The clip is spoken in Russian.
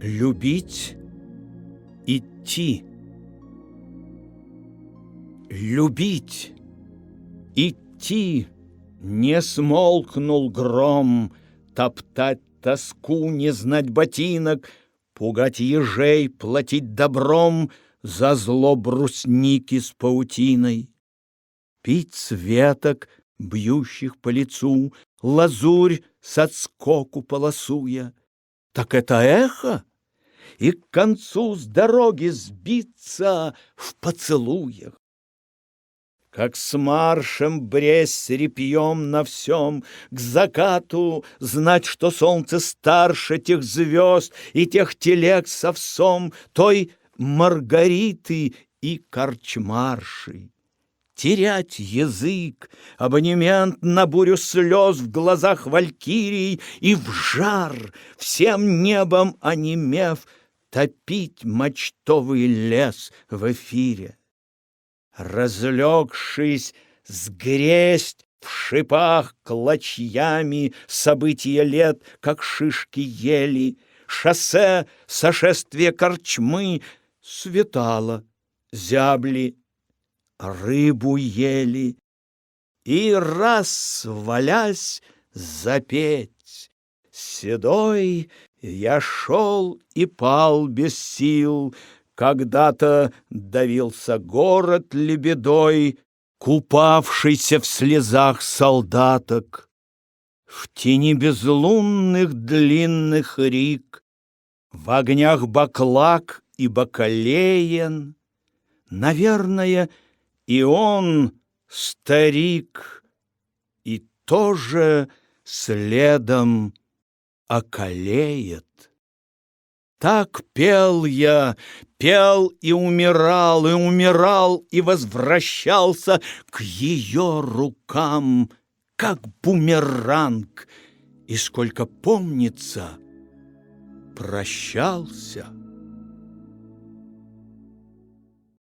Любить, идти. Любить, идти, не смолкнул гром, Топтать тоску, не знать ботинок, Пугать ежей, платить добром За зло брусники с паутиной. Пить светок, бьющих по лицу, Лазурь с отскоку полосуя. Так это эхо? И к концу с дороги сбиться в поцелуях. Как с маршем бресь репьем на всем, К закату знать, что солнце старше Тех звезд и тех телег с овсом, Той Маргариты и корчмарши. Терять язык, абонемент на бурю слез В глазах валькирий и в жар, Всем небом онемев, Топить мочтовый лес в эфире. Разлегшись, сгресть в шипах клочьями события лет, как шишки ели, шоссе сошествие корчмы светало, зябли, рыбу ели, и раз, валясь, запеть, седой я шел и пал без сил, когда-то давился город лебедой, Купавшийся в слезах солдаток. В тени безлунных длинных рек, В огнях баклак и бакалеен, Наверное, и он старик, И тоже следом околеет. Так пел я, пел и умирал, и умирал, и возвращался к ее рукам, как бумеранг, и сколько помнится, прощался.